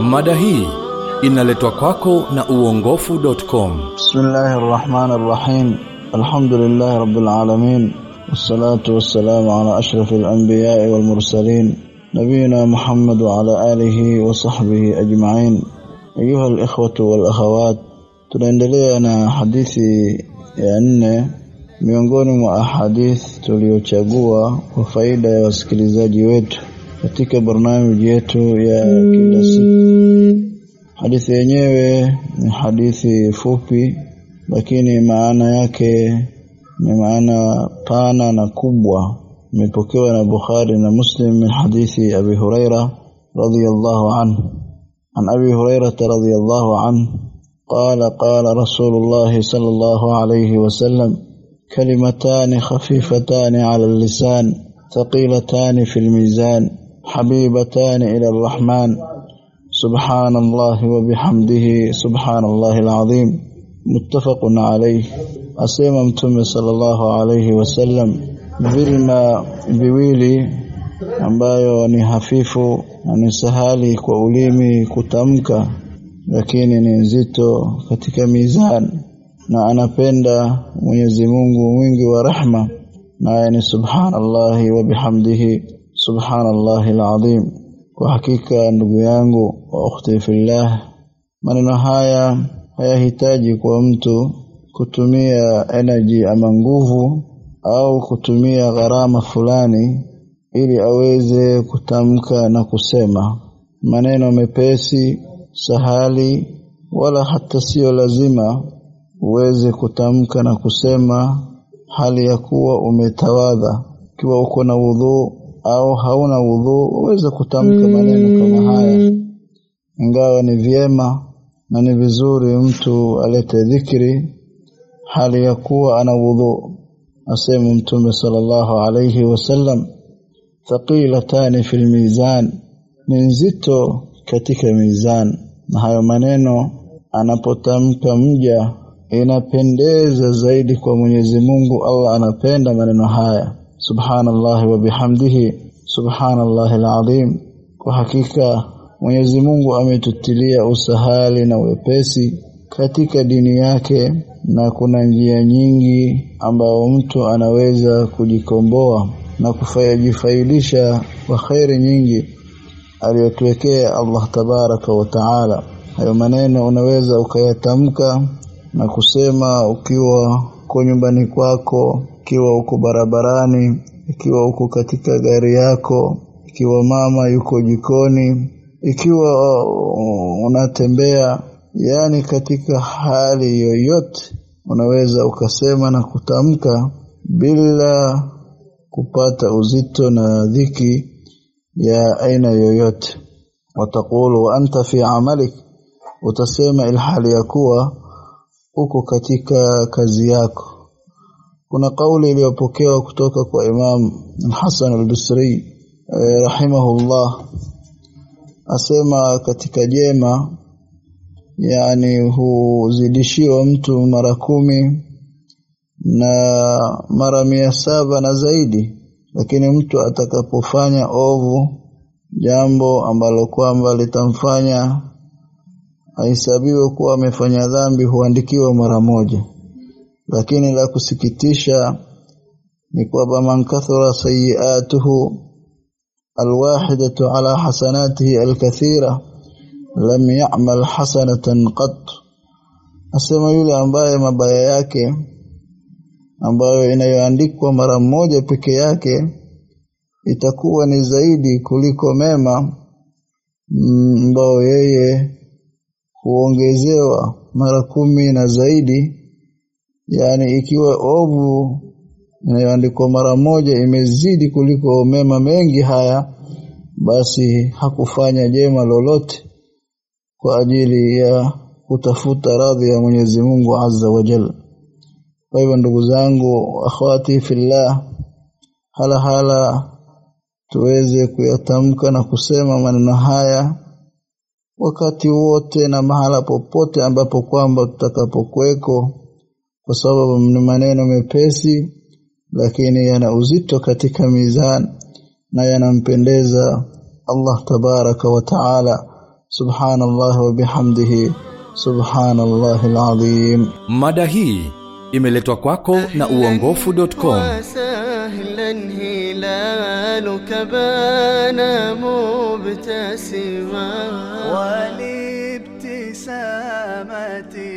Mada hii inaletwa kwako na uongofu.com. Bismillahir Rahmanir Rahim. Alhamdulillahi Rabbil Alamin. Wassalatu wassalamu ala ashrafil anbiya'i wal nabiyina Muhammad wa alihi wa ajma'in. Ayuha al-ikhwatu tunaendelea na hadithi ya nne miongoni mwa ahadith tuliochagua kwa faida ya wasikilizaji wetu katika barnamiji yetu ya kila siku hadithi yenyewe ni hadithi fupi lakini maana yake ni maana pana na kubwa imepokewa na Bukhari na Muslim min hadithi Abi Huraira radhiyallahu anhu عن أبي هريرة رضي الله عنه قال قال رسول الله صلى الله عليه وسلم كلمتان خفيفتان على اللسان ثقيلتان في الميزان حبيبتان إلى الرحمن. سبحان الله وبحمده سبحان الله العظيم. متفق عليه. أسيما متم صلى الله عليه وسلم. vilma viwili ambayo ni hafifu na ni sahali kwa ulimi kutamka lakini ni nzito katika mizan na anapenda Mwenyezi Mungu mwingi wa rahma naye ni subhanallahi wa bihamdihi subhanallahi alazim. Kwa hakika ndugu yangu wa ukhti fillah maneno haya hayahitaji kwa mtu kutumia energy ama nguvu au kutumia gharama fulani ili aweze kutamka na kusema. Maneno mepesi sahali wala hata sio lazima uweze kutamka na kusema hali ya kuwa umetawadha. Ikiwa uko na wudhu au hauna wudhu uweze kutamka maneno kama haya. Ingawa ni vyema na ni vizuri mtu alete dhikri hali ya kuwa ana wudhu asema mtume sallallahu alayhi wasallam thaqilatani fil mizan ni nzito katika mizan. Na hayo maneno anapotamka mja inapendeza zaidi kwa Mwenyezi Mungu Allah anapenda maneno haya. Subhanallahi wa bihamdihi subhanallahi alazim. Kwa hakika Mwenyezi Mungu ametutilia usahali na wepesi katika dini yake na kuna njia nyingi ambao mtu anaweza kujikomboa na kufaidisha kwa khairi nyingi aliyotuwekea Allah tabaraka wa taala. Hayo maneno unaweza ukayatamka na kusema ukiwa uko nyumbani kwako ikiwa uko barabarani ikiwa uko katika gari yako ikiwa mama yuko jikoni ikiwa unatembea yani katika hali yoyote unaweza ukasema na kutamka bila kupata uzito na dhiki ya aina yoyote. Watakulu wa anta fi amalik utasema ilhali ya kuwa uko katika kazi yako. Kuna kauli iliyopokewa kutoka kwa Imam Hassan al-Basri eh, rahimahullah. Asema katika jema yani huzidishiwa mtu mara kumi na mara mia saba na zaidi lakini mtu atakapofanya ovu jambo ambalo kwamba litamfanya ahesabiwe kuwa amefanya dhambi huandikiwa mara moja. Lakini la kusikitisha ni kwamba man kathura sayiatuhu alwahidatu ala hasanatihi alkathira lam ya'mal hasanatan qat. Asema yule ambaye mabaya yake ambayo inayoandikwa mara moja peke yake itakuwa ni zaidi kuliko mema ambao yeye huongezewa mara kumi na zaidi. Yani ikiwa ovu inayoandikwa mara moja imezidi kuliko mema mengi haya basi hakufanya jema lolote kwa ajili ya kutafuta radhi ya Mwenyezi Mungu Azza wa Jalla. Kwa hivyo ndugu zangu akhwati fillah hala hala tuweze kuyatamka na kusema maneno haya wakati wote na mahala popote ambapo kwamba tutakapokuweko kwa sababu ni maneno mepesi lakini yana uzito katika mizani na yanampendeza Allah tabaraka wa taala. Subhanallah wa bihamdihi subhanallahi alazim. Mada hii imeletwa kwako na uongofu.com مبتسما ولابتسامتي